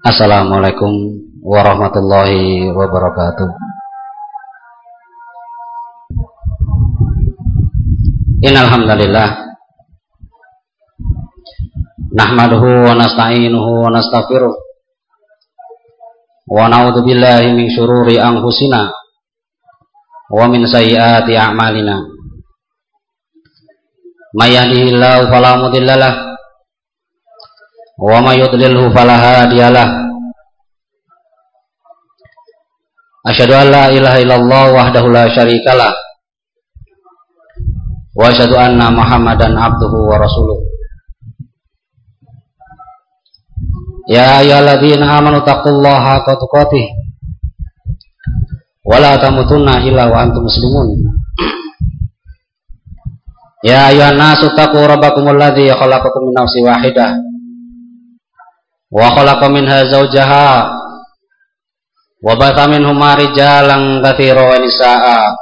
Assalamualaikum warahmatullahi wabarakatuh. Innal hamdalillah nahmaduhu wa nasta'inuhu wa nastaghfiruh. Wa na'udzu billahi min shururi anfusina wa min sayyiati a'malina. May yahdihillahu fala mudhillalah wa may yudlilhu fala hadiyalah Asyhadu an la ilaha illallah wahdahu la syarikalah wa asyhadu anna Muhammadan abduhu wa rasuluh. Ya ayyuhalladzina amanu taqullaha haqqa tuqatih. Wa la tamutunna illa wa antum muslimun. Ya ayyuhan nasu taqu rabbakumul ladzi khalaqakum min nafsin wahidah wa khalaqa minha zawjaha. Wa batha minhuma rijalan katsira wa nisaa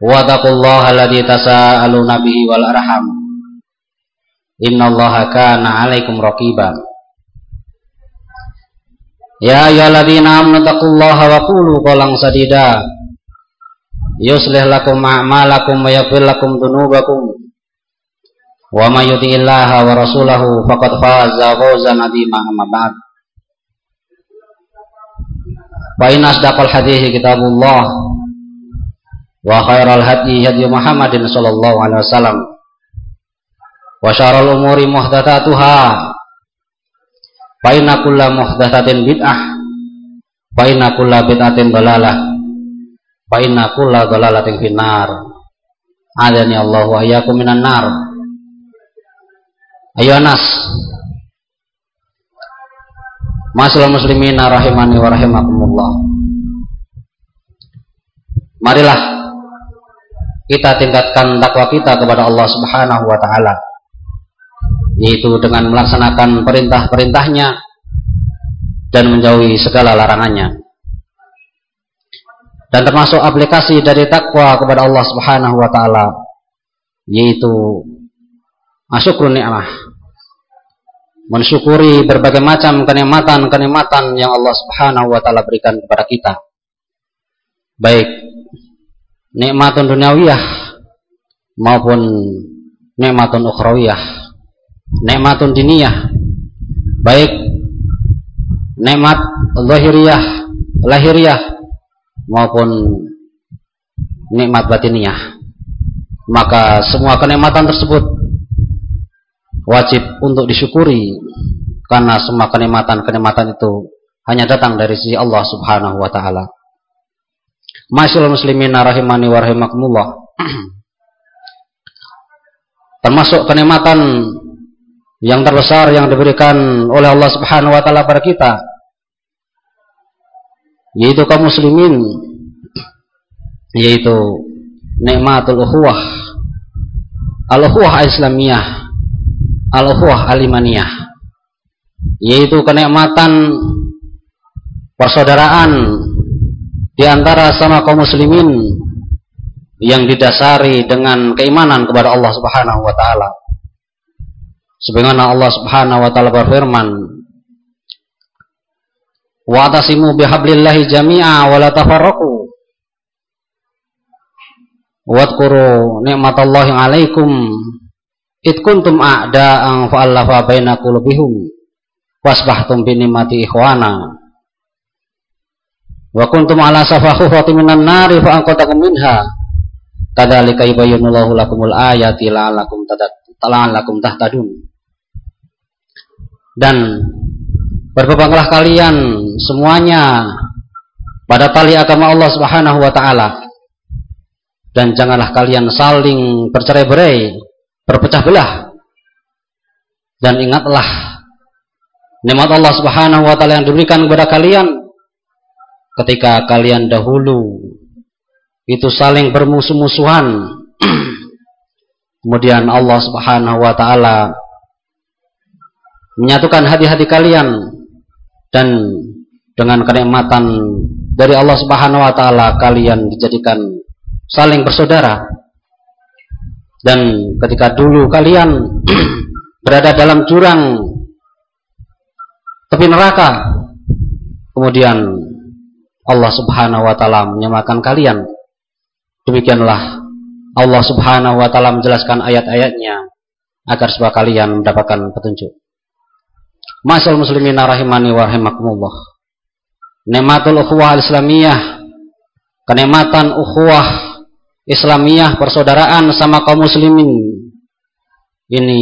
wa taqullaha alladzi tasaaluna bihi wal arham. Innallaha kana 'alaikum raqiba ya ayyuhalladzina amanu taqullaha wa qulu qawlan sadida yuslih lakum a'malakum wa wa may yuti'illaha wa rasulahu faqad faza fawzan 'azima amma ba'd fa inna asdaqal hadithi kitabullah wa khairal hadi hadi Muhammadin sallallahu alaihi wasallam wa syarrul umuri muhdatsatuha fa inna muhdatsatin bid'ah fa inna bid'atin dalalah fa inna kulla Ayo Anas. Masalah muslimin rahimani wa rahimakumullah. Marilah kita tingkatkan takwa kita kepada Allah Subhanahu wa taala yaitu dengan melaksanakan perintah-perintahnya dan menjauhi segala larangannya. Dan termasuk aplikasi dari takwa kepada Allah Subhanahu wa taala yaitu asyukur nikmah mensyukuri berbagai macam kenikmatan-kenikmatan yang Allah Subhanahu wa taala berikan kepada kita. Baik nikmatun duniawiyah maupun nikmatun ukhrawiyah. Nikmatun diniyah. Baik nikmat zahiriyah, lahiriyah maupun nikmat batiniyah. Maka semua kenikmatan tersebut wajib untuk disyukuri karena semua kenikmatan-kenikmatan itu hanya datang dari sisi Allah Subhanahu wa taala. Masyaallah muslimin rahimani wa rahimakumullah. Termasuk kenikmatan yang terbesar yang diberikan oleh Allah Subhanahu wa taala pada kita yaitu kaum muslimin yaitu nikmatul ukhuwah al-ukhuwah islamiyah al-ukhuwah alimaniyah yaitu kenikmatan persaudaraan di antara sama kaum muslimin yang didasari dengan keimanan kepada Allah Subhanahu wa taala. Sebagaimana Allah Subhanahu wa taala berfirman, "Wa atasimu bihablillahi jami'a wa la tafarraqu." Wadhkuru ni'matallahi 'alaikum It kuntum a'da'an fa'allafa baina qulubihim wasbahtum bi ni'mati ikhwana wa kuntum ala safa khufati minan nari fa anqatakum minha. Kadzalika yubayyinullahu lakumul ayati la'allakum la'allakum tahtadun. Dan berbebanglah kalian semuanya pada tali agama Allah Subhanahu wa taala. Dan janganlah kalian saling bercerai-berai berpecah belah. Dan ingatlah nikmat Allah Subhanahu wa taala yang diberikan kepada kalian ketika kalian dahulu itu saling bermusuh-musuhan. Kemudian Allah Subhanahu wa taala menyatukan hati-hati kalian dan dengan kenikmatan dari Allah Subhanahu wa taala kalian dijadikan saling bersaudara dan ketika dulu kalian berada dalam jurang tepi neraka. Kemudian Allah Subhanahu wa taala menyamakan kalian. Demikianlah Allah Subhanahu wa taala menjelaskan ayat-ayatnya agar supaya kalian mendapatkan petunjuk. Masal muslimin rahimani wa rahimakumullah. Nikmatul ukhuwah islamiyah. Kenikmatan ukhuwah islamiyah persaudaraan sama kaum muslimin. Ini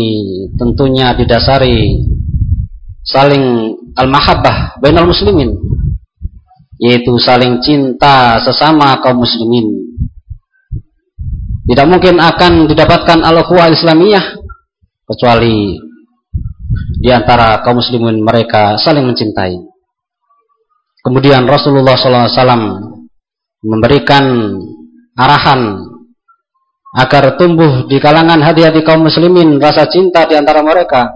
tentunya didasari saling al-mahabbah bainal muslimin yaitu saling cinta sesama kaum muslimin. Tidak mungkin akan didapatkan al-ukhuwah islamiyah kecuali di antara kaum muslimin mereka saling mencintai. Kemudian Rasulullah SAW memberikan arahan. Agar tumbuh di kalangan hati-hati kaum muslimin rasa cinta di antara mereka.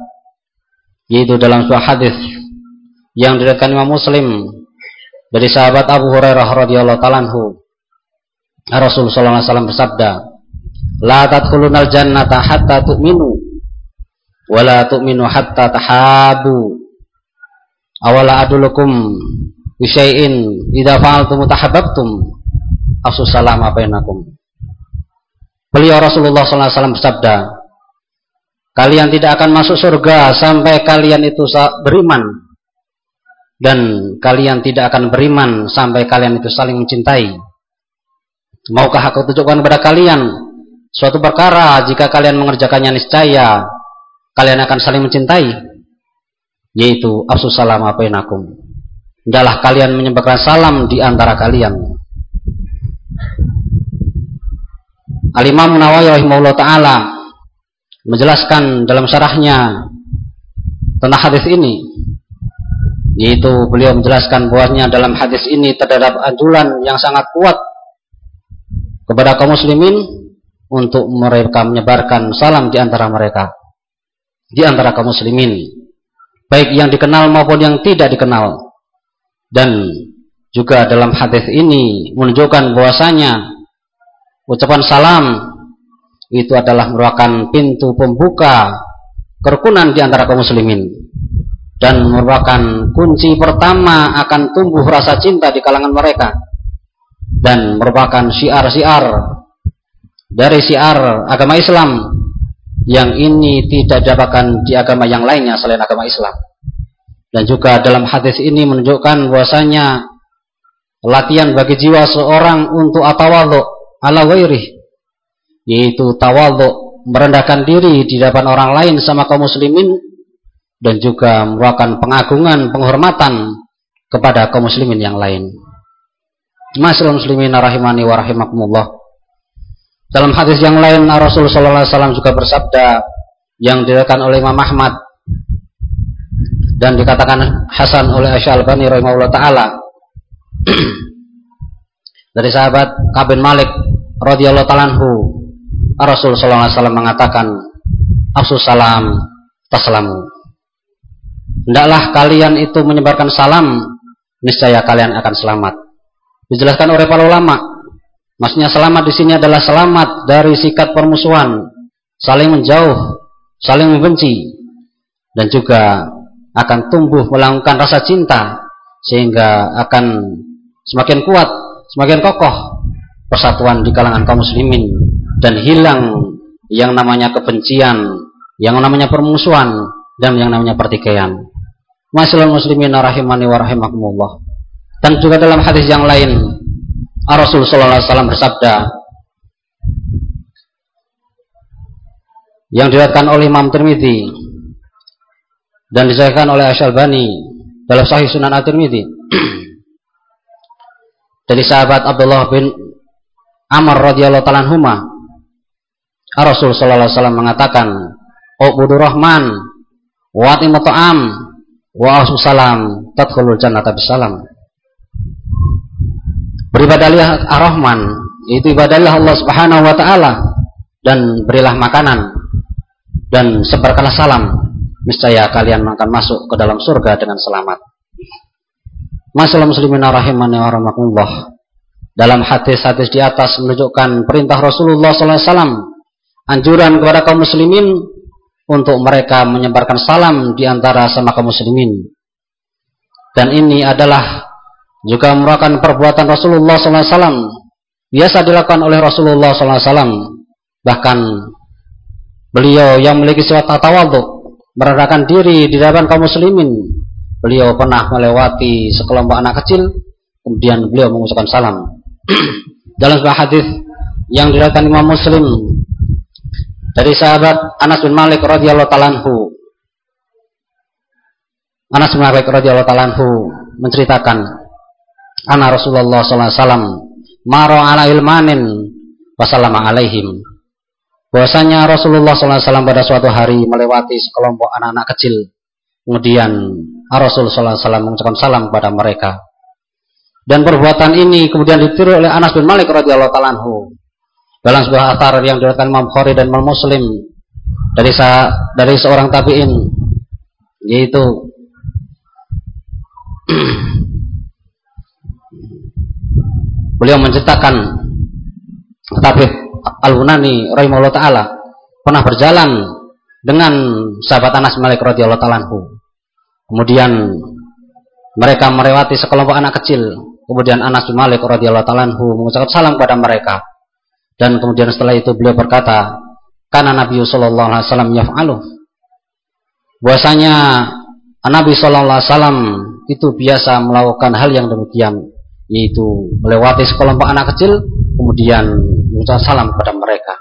Yaitu dalam sebuah hadis yang diriwayatkan Imam Muslim dari sahabat Abu Hurairah radhiyallahu taala Rasulullah sallallahu alaihi wasallam bersabda la tadkhulunal jannata hatta tu'minu wala tu'minu hatta tahabu. Awala adulukum bisyai'in idza fa'altum tahabbtum asus salam bainakum Beliau Rasulullah SAW bersabda kalian tidak akan masuk surga sampai kalian itu beriman. Dan kalian tidak akan beriman sampai kalian itu saling mencintai. Maukah aku tunjukkan kepada kalian suatu perkara? Jika kalian mengerjakannya niscaya kalian akan saling mencintai. Yaitu afsus salam bainakum adalah kalian menyebarkan salam di antara kalian Al-Imam Nawawi rahimahullah taala menjelaskan dalam syarahnya tentang hadis ini. Yaitu beliau menjelaskan bahwasanya dalam hadis ini terdapat anjuran yang sangat kuat kepada kaum muslimin untuk mereka menyebarkan salam di antara mereka. Di antara kaum muslimin. Baik yang dikenal maupun yang tidak dikenal. Dan juga dalam hadis ini menunjukkan bahwasanya ucapan salam itu adalah merupakan pintu pembuka kerukunan di antara kaum muslimin dan merupakan kunci pertama akan tumbuh rasa cinta di kalangan mereka dan merupakan syiar-syiar dari syiar agama Islam yang ini tidak dapatkan di agama yang lainnya selain agama Islam. Dan juga dalam hadis ini menunjukkan bahwasanya latihan bagi jiwa seorang untuk atawadhu ala wairih yaitu tawadhu merendahkan diri di depan orang lain sama kaum muslimin dan juga merupakan pengagungan penghormatan kepada kaum muslimin yang lain. Masyaallah muslimin rahimani wa rahimakumullah. Dalam hadis yang lain Rasulullah SAW juga bersabda yang diriwayatkan oleh Imam Ahmad dan dikatakan Hasan oleh Aisyah Al-Bani rahimahullah taala dari sahabat Kabin Malik radhiyallahu taala anhu Rasul sallallahu alaihi wasallam mengatakan Afsus salam taslamu. Hendaklah kalian itu menyebarkan salam niscaya kalian akan selamat. Dijelaskan oleh para ulama Maksudnya selamat di sini adalah selamat dari sikat permusuhan, saling menjauh, saling membenci, dan juga akan tumbuh melakukan rasa cinta sehingga akan semakin kuat, semakin kokoh persatuan di kalangan kaum muslimin dan hilang yang namanya kebencian, yang namanya permusuhan dan yang namanya pertikaian. Masyaallah muslimin rahimani wa rahimakumullah. Dan juga dalam hadis yang lain Rasul sallallahu alaihi wasallam bersabda yang diriwayatkan oleh Imam Tirmidzi dan disahkan oleh Asy'albani dalam Sahih Sunan At-Tirmidzi dari sahabat Abdullah bin Amr radhiyallahu taala anhuma Rasul sallallahu alaihi wasallam mengatakan Ubudur Rahman wa ta'am wa salam tadkhulul jannata bisalam Beribadahlah Ar-Rahman, itu ibadahlah Allah Subhanahu wa taala dan berilah makanan dan sebarkanlah salam. Niscaya kalian akan masuk ke dalam surga dengan selamat. Masalah muslimin rahimani wa. Dalam hadis-hadis di atas menunjukkan perintah Rasulullah SAW anjuran kepada kaum muslimin untuk mereka menyebarkan salam di antara sama kaum muslimin. Dan ini adalah juga merupakan perbuatan Rasulullah SAW biasa dilakukan oleh Rasulullah SAW bahkan beliau yang memiliki sifat tawadhu merendahkan diri di hadapan kaum muslimin. Beliau pernah melewati sekelompok anak kecil kemudian beliau mengucapkan salam dalam sebuah hadis yang diriwayatkan Imam Muslim dari sahabat Anas bin Malik radhiyallahu taala Anas bin Malik radhiyallahu taala menceritakan anak Rasulullah sallallahu alaihi wasallam maro ala ilmanin wasallama alaihim. Bahwasanya Rasulullah SAW pada suatu hari melewati sekelompok anak-anak kecil. Kemudian Rasulullah SAW mengucapkan salam kepada mereka dan perbuatan ini kemudian ditiru oleh Anas bin Malik radhiyallahu taala dalam sebuah atar yang diriwayatkan Imam Bukhari dan Imam Muslim dari sa, dari seorang tabi'in yaitu beliau menceritakan tabib Al-Hunani rahimahullah taala pernah berjalan dengan sahabat Anas Malik radhiyallahu taala Kemudian mereka melewati sekelompok anak kecil. Kemudian Anas bin Malik radhiyallahu taala mengucapkan salam kepada mereka. Dan kemudian setelah itu beliau berkata, karena Nabi Shallallahu Alaihi Wasallam yaf'alu. Bahwasanya Nabi Shallallahu Alaihi Wasallam itu biasa melakukan hal yang demikian, yaitu melewati sekelompok anak kecil, kemudian mengucapkan salam kepada mereka.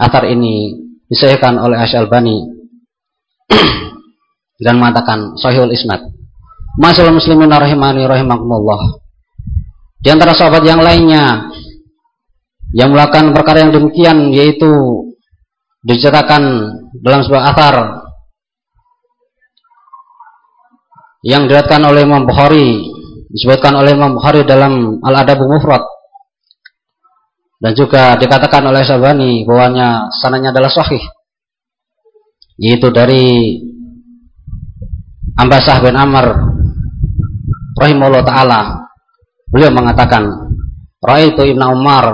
Atar ini disahkan oleh Ash Bani dan mengatakan Sahihul Isnad. Masalah muslimin rahimani rahimakumullah. Di antara sahabat yang lainnya yang melakukan perkara yang demikian yaitu diceritakan dalam sebuah athar yang diriwayatkan oleh Imam Bukhari disebutkan oleh Imam Bukhari dalam Al-Adabul Mufrad. Dan juga dikatakan oleh Sabani bahwanya sananya adalah sahih yaitu dari Ambasah bin Amr rahimahullah taala beliau mengatakan Raitu Ibnu Umar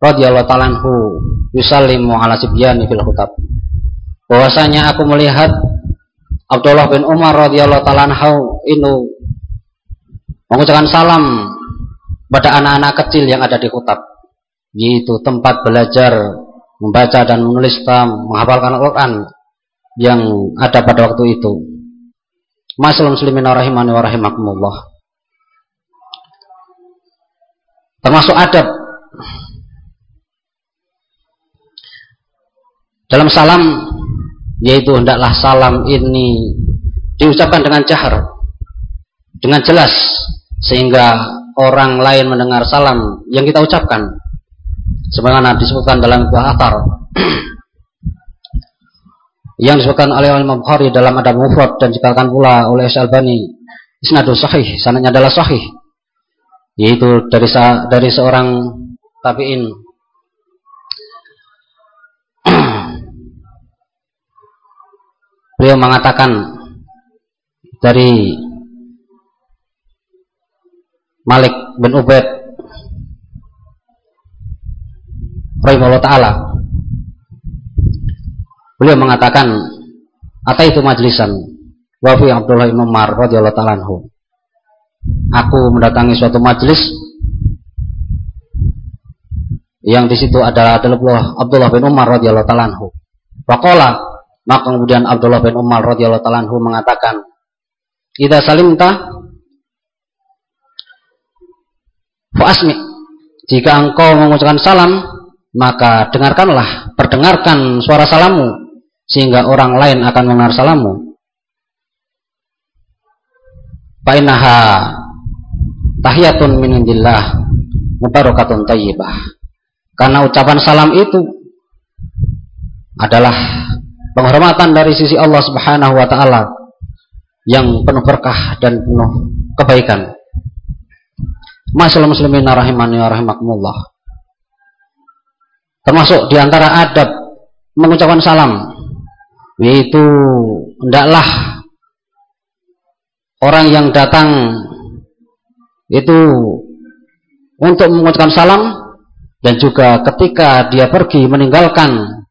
radhiyallahu ta'ala anhu yusallimu ala sibyani fil khutab. Bahwasanya aku melihat Abdullah bin Umar radhiyallahu ta'ala anhu inu mengucapkan salam pada anak-anak kecil yang ada di khutab yaitu tempat belajar membaca dan menulis menghafalkan Al-Quran yang ada pada waktu itu. Masalah muslimin rahimani wa rahimakumullah. Termasuk adab. Dalam salam yaitu hendaklah salam ini diucapkan dengan jahar dengan jelas sehingga orang lain mendengar salam yang kita ucapkan. Sebagaimana disebutkan dalam buah atar yang disebutkan oleh Imam Bukhari dalam Adab Mufrad dan dikatakan pula oleh Syalbani isnadul sahih sanadnya adalah sahih yaitu dari dari seorang tabi'in. Beliau mengatakan dari Malik bin Ubaid rahimahullah taala. Beliau mengatakan atau itu majlisan wafi Abdullah bin Umar radhiyallahu taala anhu aku mendatangi suatu majlis yang di situ adalah Abdullah bin Umar radhiyallahu taala anhu maka kemudian Abdullah bin Umar radhiyallahu taala mengatakan, "Idza salimta fa asmi." Jika engkau mengucapkan salam, maka dengarkanlah, perdengarkan suara salamu sehingga orang lain akan mendengar salamu. Fainaha tahiyatun min indillah mubarakatun tayyibah. Karena ucapan salam itu adalah penghormatan dari sisi Allah Subhanahu wa taala yang penuh berkah dan penuh kebaikan. Masalah muslimin rahimani wa rahimakumullah. Termasuk di antara adab mengucapkan salam yaitu hendaklah orang yang datang itu untuk mengucapkan salam dan juga ketika dia pergi meninggalkan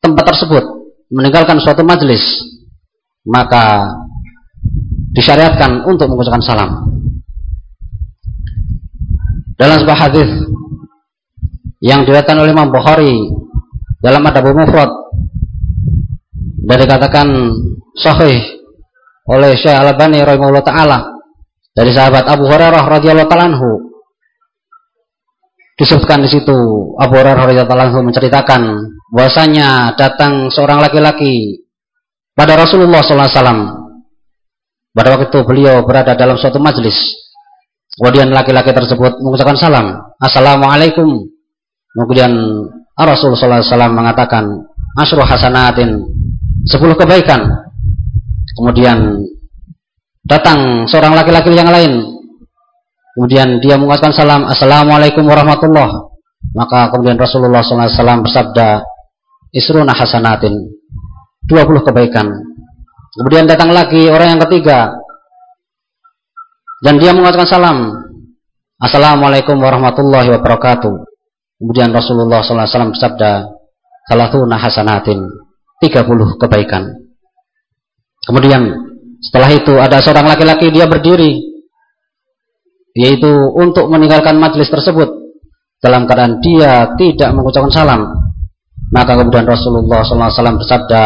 tempat tersebut meninggalkan suatu majelis maka disyariatkan untuk mengucapkan salam. Dalam sebuah hadis yang diriwayatkan oleh Imam Bukhari dalam Adab Mufrad dan dikatakan sahih oleh Syekh Al-Albani rahimahullah taala dari sahabat Abu Hurairah radhiyallahu taala disebutkan di situ Abu Hurairah radhiyallahu anhu menceritakan bahwasanya datang seorang laki-laki pada Rasulullah sallallahu alaihi wasallam. Pada waktu itu beliau berada dalam suatu majelis kemudian laki-laki tersebut mengucapkan salam. Assalamualaikum. Kemudian Rasulullah SAW mengatakan Asruh hasanatin. Sepuluh kebaikan. Kemudian datang seorang laki-laki yang lain Kemudian dia mengucapkan salam, Assalamualaikum warahmatullah. Maka kemudian Rasulullah SAW bersabda, Isruna hasanatin, 20 kebaikan. Kemudian datang lagi orang yang ketiga, dan dia mengucapkan salam, Assalamualaikum warahmatullahi wabarakatuh. Kemudian Rasulullah SAW bersabda, Salatuna hasanatin, 30 kebaikan. Kemudian setelah itu ada seorang laki-laki dia berdiri. Yaitu untuk meninggalkan majelis tersebut. Dalam keadaan dia tidak mengucapkan salam. Maka kemudian Rasulullah SAW bersabda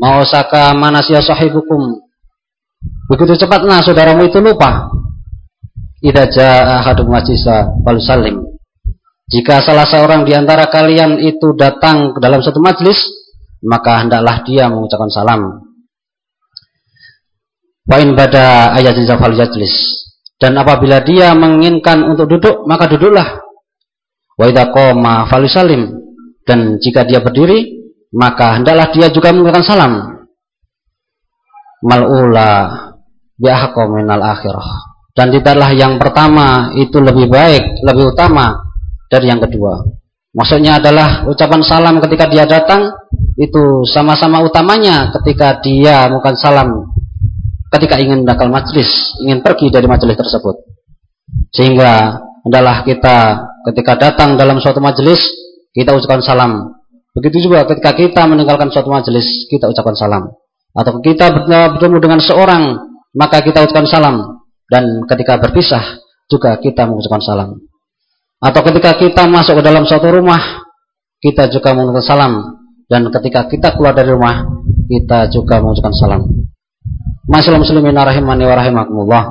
mau saka manasya sahibukum? Begitu cepatnya saudaramu itu lupa. Idza jaa ahadum majisa fal salim. Jika salah seorang di antara kalian itu datang ke dalam satu majlis maka hendaklah dia mengucapkan salam wa in bada ayat fal yajlis dan apabila dia menginginkan untuk duduk, maka duduklah. Wa idza qama falisalim. Dan jika dia berdiri, maka hendaklah dia juga mengucapkan salam. Mal'ula bi'ahqa minal akhirah. Dan tidaklah yang pertama itu lebih baik, lebih utama dari yang kedua. Maksudnya adalah ucapan salam ketika dia datang itu sama-sama utamanya ketika dia mengucapkan salam ketika ingin meninggalkan majlis, ingin pergi dari majlis tersebut. Sehingga adalah kita ketika datang dalam suatu majlis, kita ucapkan salam. Begitu juga ketika kita meninggalkan suatu majlis, kita ucapkan salam. Atau kita bertemu dengan seorang, maka kita ucapkan salam. Dan ketika berpisah, juga kita mengucapkan salam. Atau ketika kita masuk ke dalam suatu rumah, kita juga mengucapkan salam. Dan ketika kita keluar dari rumah, kita juga mengucapkan salam. Masalah muslimin rahimani wa rahimakumullah.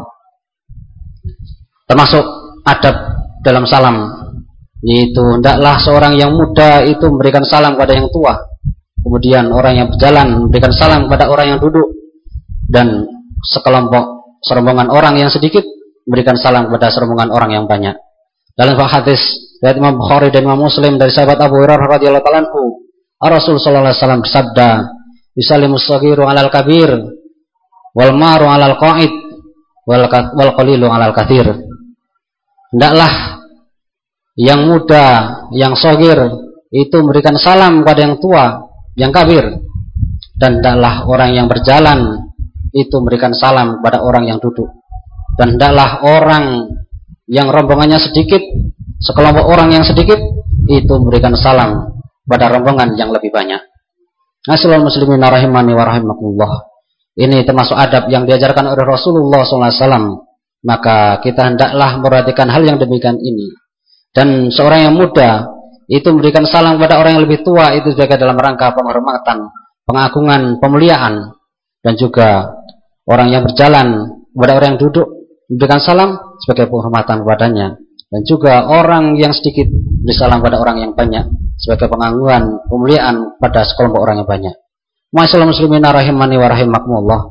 Termasuk adab dalam salam yaitu hendaklah seorang yang muda itu memberikan salam kepada yang tua. Kemudian orang yang berjalan memberikan salam kepada orang yang duduk dan sekelompok serombongan orang yang sedikit memberikan salam kepada serombongan orang yang banyak. Dalam hadis dari Imam Bukhari dan Imam Muslim dari sahabat Abu Hurairah radhiyallahu taala Rasul sallallahu alaihi wasallam bersabda, "Yusallimu saghiru 'alal kabir wal maru alal qaid wal wal qalilu alal kathir hendaklah yang muda yang sogir itu memberikan salam kepada yang tua yang kafir dan hendaklah orang yang berjalan itu memberikan salam kepada orang yang duduk dan hendaklah orang yang rombongannya sedikit sekelompok orang yang sedikit itu memberikan salam pada rombongan yang lebih banyak. Assalamualaikum muslimin rahimani wa rahimakumullah. Ini termasuk adab yang diajarkan oleh Rasulullah SAW. Maka kita hendaklah memperhatikan hal yang demikian ini. Dan seorang yang muda itu memberikan salam kepada orang yang lebih tua itu sebagai dalam rangka penghormatan, pengagungan, pemuliaan. Dan juga orang yang berjalan kepada orang yang duduk memberikan salam sebagai penghormatan kepadanya. Dan juga orang yang sedikit beri salam kepada orang yang banyak sebagai pengagungan, pemuliaan pada sekelompok orang yang banyak. Masalah muslimin rahimani wa rahimakumullah.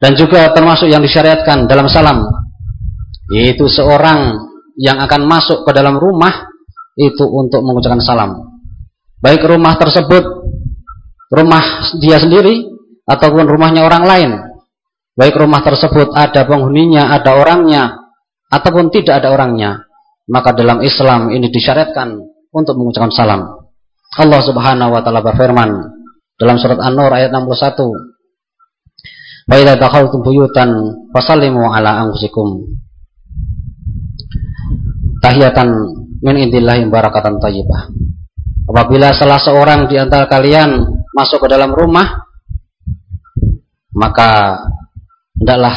Dan juga termasuk yang disyariatkan dalam salam yaitu seorang yang akan masuk ke dalam rumah itu untuk mengucapkan salam. Baik rumah tersebut rumah dia sendiri ataupun rumahnya orang lain. Baik rumah tersebut ada penghuninya, ada orangnya ataupun tidak ada orangnya. Maka dalam Islam ini disyariatkan untuk mengucapkan salam. Allah Subhanahu wa taala berfirman, dalam surat An-Nur ayat 61. Wa idza dakhaltum buyutan ala anfusikum. Tahiyatan min indillahi barakatan thayyibah. Apabila salah seorang di antara kalian masuk ke dalam rumah, maka hendaklah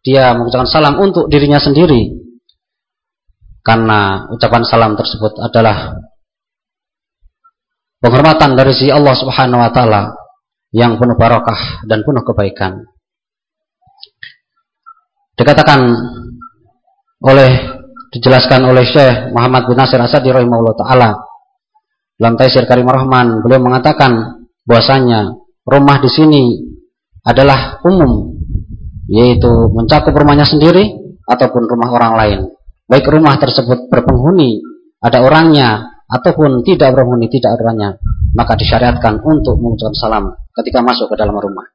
dia mengucapkan salam untuk dirinya sendiri karena ucapan salam tersebut adalah penghormatan dari si Allah Subhanahu wa taala yang penuh barokah dan penuh kebaikan. Dikatakan oleh dijelaskan oleh Syekh Muhammad bin Nasir Asadi rahimahullah taala dalam Taisir Karim Rahman beliau mengatakan bahwasanya rumah di sini adalah umum yaitu mencakup rumahnya sendiri ataupun rumah orang lain. Baik rumah tersebut berpenghuni, ada orangnya ataupun tidak berpenghuni, tidak ada orangnya, maka disyariatkan untuk mengucapkan salam ketika masuk ke dalam rumah.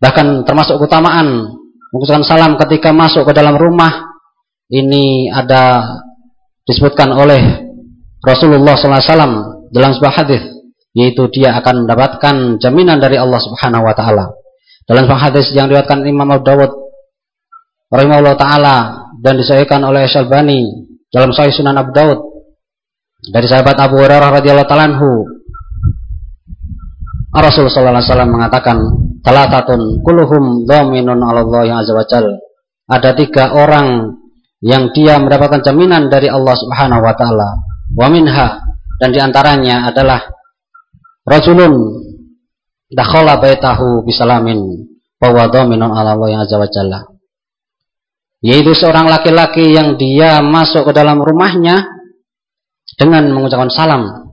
Bahkan termasuk keutamaan mengucapkan salam ketika masuk ke dalam rumah ini ada disebutkan oleh Rasulullah SAW dalam sebuah hadis yaitu dia akan mendapatkan jaminan dari Allah Subhanahu wa taala. Dalam sebuah hadis yang diriwayatkan Imam Abu Dawud rahimahullah taala dan disahihkan oleh Syalbani dalam Sahih Sunan Abu Dawud dari sahabat Abu Hurairah radhiyallahu taala anhu Rasulullah sallallahu alaihi wasallam mengatakan talatatun kulluhum dhaminun 'ala Allah azza wa Ada tiga orang yang dia mendapatkan jaminan dari Allah Subhanahu wa taala. Wa minha dan di antaranya adalah rajulun dakhala baitahu bisalamin wa dhaminun 'ala Allah azza wa jalla yaitu seorang laki-laki yang dia masuk ke dalam rumahnya dengan mengucapkan salam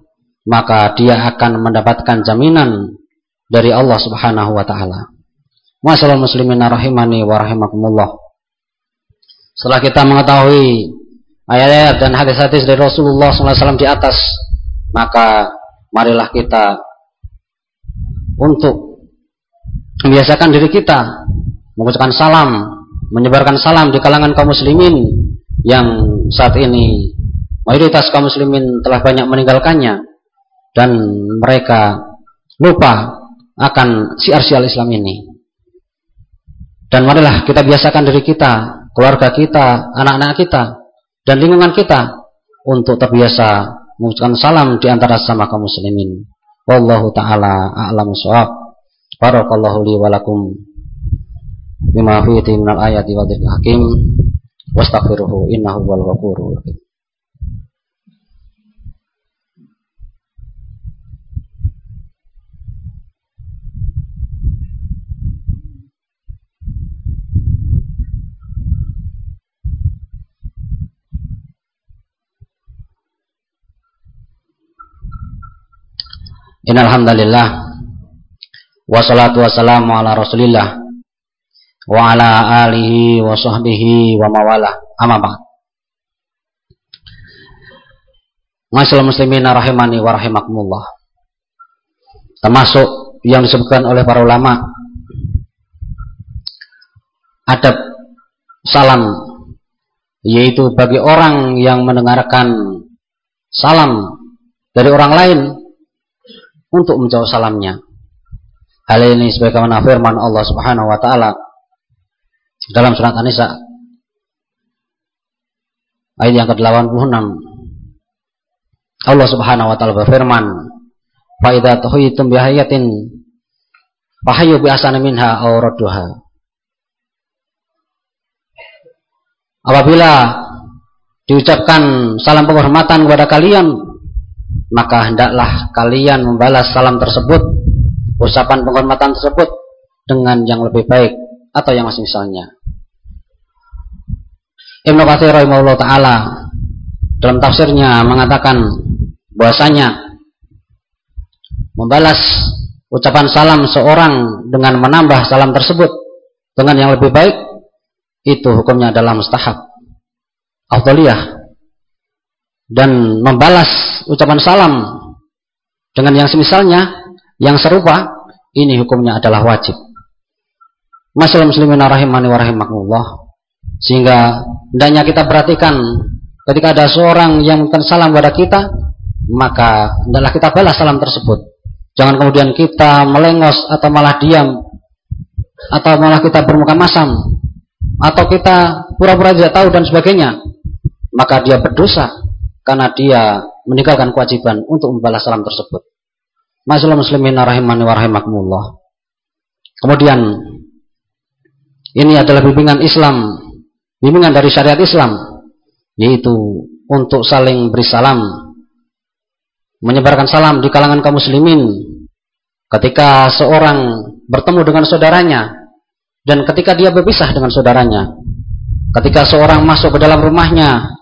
maka dia akan mendapatkan jaminan dari Allah Subhanahu wa taala. Masalah muslimin rahimani wa rahimakumullah. Setelah kita mengetahui ayat-ayat dan hadis-hadis dari Rasulullah SAW di atas, maka marilah kita untuk membiasakan diri kita mengucapkan salam, menyebarkan salam di kalangan kaum muslimin yang saat ini mayoritas kaum muslimin telah banyak meninggalkannya dan mereka lupa akan siar-siar Islam ini. Dan marilah kita biasakan diri kita, keluarga kita, anak-anak kita, dan lingkungan kita untuk terbiasa mengucapkan salam di antara sama kaum muslimin. Wallahu taala a'lamu shawab. Barakallahu li wa lakum bima fihi minal ayati wa hakim. Wastaghfiruhu innahu wal ghafurur rahim. Innalhamdalillah Wassalatu wassalamu ala rasulillah Wa ala alihi wa sahbihi wa mawala Amma ba'd muslimin rahimani wa rahimakumullah Termasuk yang disebutkan oleh para ulama Adab salam Yaitu bagi orang yang mendengarkan salam dari orang lain untuk menjawab salamnya. Hal ini sebagaimana firman Allah Subhanahu wa taala dalam surat An-Nisa ayat yang ke-86. Allah Subhanahu wa taala berfirman, "Fa idza tuhitum bi hayatin fahayyu bi asana minha aw radduha." Apabila diucapkan salam penghormatan kepada kalian maka hendaklah kalian membalas salam tersebut, ucapan penghormatan tersebut dengan yang lebih baik atau yang misalnya. Ibnu Katsir rahimahullah taala dalam tafsirnya mengatakan bahwasanya membalas ucapan salam seorang dengan menambah salam tersebut dengan yang lebih baik itu hukumnya adalah mustahab afdaliyah dan membalas ucapan salam dengan yang semisalnya yang serupa ini hukumnya adalah wajib. Masalah muslimin rahimani wa rahimakumullah. Sehingga hendaknya kita perhatikan ketika ada seorang yang memberikan salam kepada kita maka hendaklah kita balas salam tersebut. Jangan kemudian kita melengos atau malah diam atau malah kita bermuka masam atau kita pura-pura tidak tahu dan sebagainya maka dia berdosa karena dia meninggalkan kewajiban untuk membalas salam tersebut. Masalah muslimin rahimani wa rahimakumullah. Kemudian Ini adalah bimbingan Islam, bimbingan dari syariat Islam, yaitu untuk saling beri salam, menyebarkan salam di kalangan kaum muslimin. Ketika seorang bertemu dengan saudaranya dan ketika dia berpisah dengan saudaranya, ketika seorang masuk ke dalam rumahnya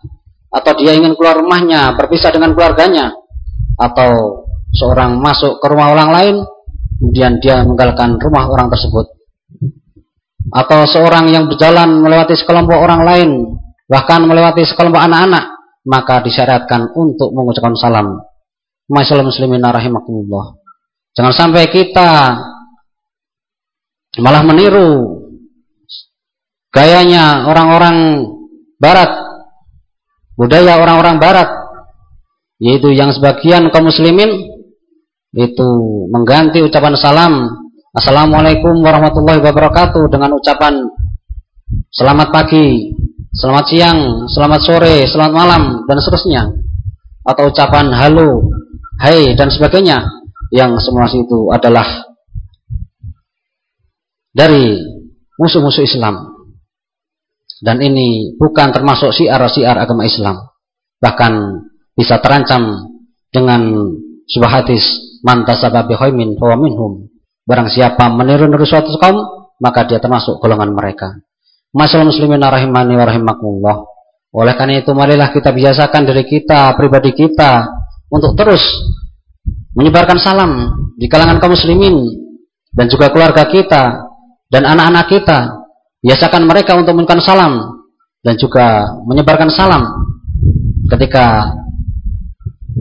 atau dia ingin keluar rumahnya, berpisah dengan keluarganya, atau seorang masuk ke rumah orang lain, kemudian dia meninggalkan rumah orang tersebut. Atau seorang yang berjalan melewati sekelompok orang lain, bahkan melewati sekelompok anak-anak, maka disyariatkan untuk mengucapkan salam. Masyaallah muslimin rahimakumullah. Jangan sampai kita malah meniru gayanya orang-orang barat, budaya orang-orang barat, yaitu yang sebagian kaum muslimin itu mengganti ucapan salam. Assalamualaikum warahmatullahi wabarakatuh dengan ucapan selamat pagi, selamat siang, selamat sore, selamat malam dan seterusnya. Atau ucapan halo, hai dan sebagainya yang semua itu adalah dari musuh-musuh Islam dan ini bukan termasuk siar-siar agama Islam bahkan bisa terancam dengan sebuah hadis mantasaba bihaimin fawa minhum Barang siapa meniru-niru suatu kaum, maka dia termasuk golongan mereka. Masalah muslimin rahimani wa. Oleh karena itu marilah kita biasakan diri kita, pribadi kita untuk terus menyebarkan salam di kalangan kaum muslimin dan juga keluarga kita dan anak-anak kita. Biasakan mereka untuk memberikan salam dan juga menyebarkan salam ketika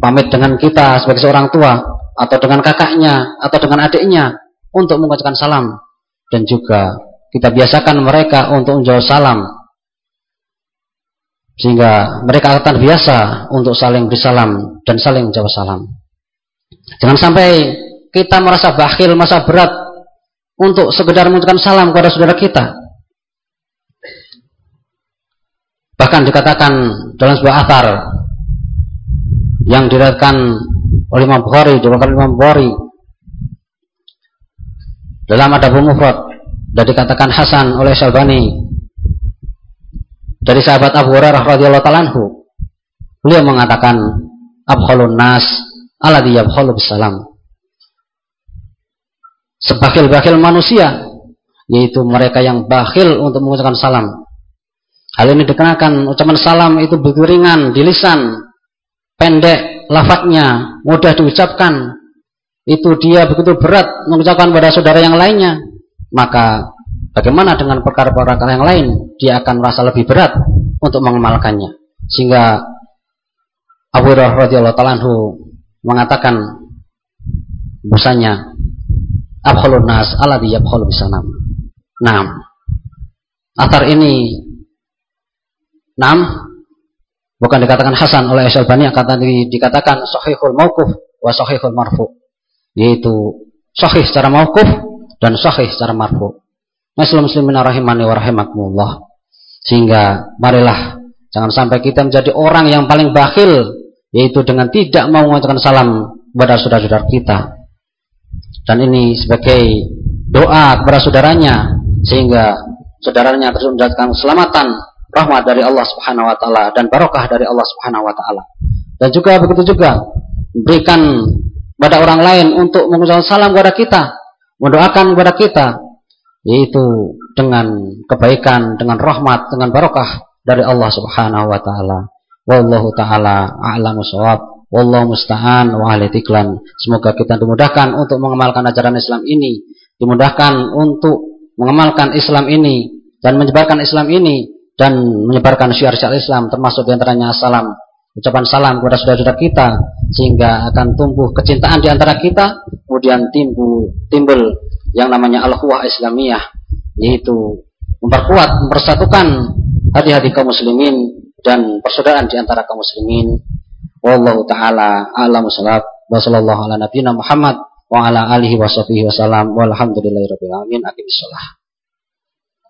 pamit dengan kita sebagai seorang tua atau dengan kakaknya atau dengan adiknya untuk mengucapkan salam dan juga kita biasakan mereka untuk menjawab salam sehingga mereka akan biasa untuk saling bersalam dan saling menjawab salam. Jangan sampai kita merasa bakhil, masa berat untuk sekedar mengucapkan salam kepada saudara kita. Bahkan dikatakan dalam sebuah athar yang diriwayatkan oleh Imam Bukhari, diriwayatkan Imam Bukhari. Dalam adab mufrad dan dikatakan Hasan oleh Syalbani dari sahabat Abu Hurairah radhiyallahu taala anhu beliau mengatakan abkhalun nas alladhi yabkhalu bisalam sebakhil-bakhil manusia yaitu mereka yang bakhil untuk mengucapkan salam hal ini dikenakan ucapan salam itu begitu ringan di lisan pendek lafadznya mudah diucapkan itu dia begitu berat mengucapkan pada saudara yang lainnya, maka bagaimana dengan perkara-perkara yang lain? Dia akan merasa lebih berat untuk mengamalkannya. Sehingga Abu Hurairah radhiyallahu taala mengatakan busanya abkhulun nas alladhi yabkhulu bisanam. Naam. Atar ini Nam bukan dikatakan Hasan oleh Bani akan tadi dikatakan sahihul mauquf wa sahihul marfu yaitu sahih secara mauquf dan sahih secara marfu. Muslim muslimin rahimani wa rahimakumullah. Sehingga marilah jangan sampai kita menjadi orang yang paling bakhil yaitu dengan tidak mau mengucapkan salam kepada saudara-saudara kita. Dan ini sebagai doa kepada saudaranya sehingga saudaranya terus mendapatkan keselamatan rahmat dari Allah Subhanahu wa taala dan barokah dari Allah Subhanahu wa taala. Dan juga begitu juga berikan pada orang lain untuk mengucapkan salam kepada kita, mendoakan kepada kita, yaitu dengan kebaikan, dengan rahmat, dengan barokah dari Allah Subhanahu wa taala. Wallahu taala a'lamu shawab. Wallahu musta'an wa tiklan. Semoga kita dimudahkan untuk mengamalkan ajaran Islam ini, dimudahkan untuk mengamalkan Islam ini dan menyebarkan Islam ini dan menyebarkan syiar-syiar Islam termasuk di antaranya salam ucapan salam kepada saudara-saudara kita sehingga akan tumbuh kecintaan di antara kita kemudian timbul timbul yang namanya al-quwah islamiyah yaitu memperkuat mempersatukan hati-hati kaum muslimin dan persaudaraan di antara kaum muslimin. Wallahu taala a'lamu sallat wa sallallahu ala nabiyina Muhammad wa ala alihi wa sahbihi wasallam walhamdulillahi rabbil alamin. Aqimis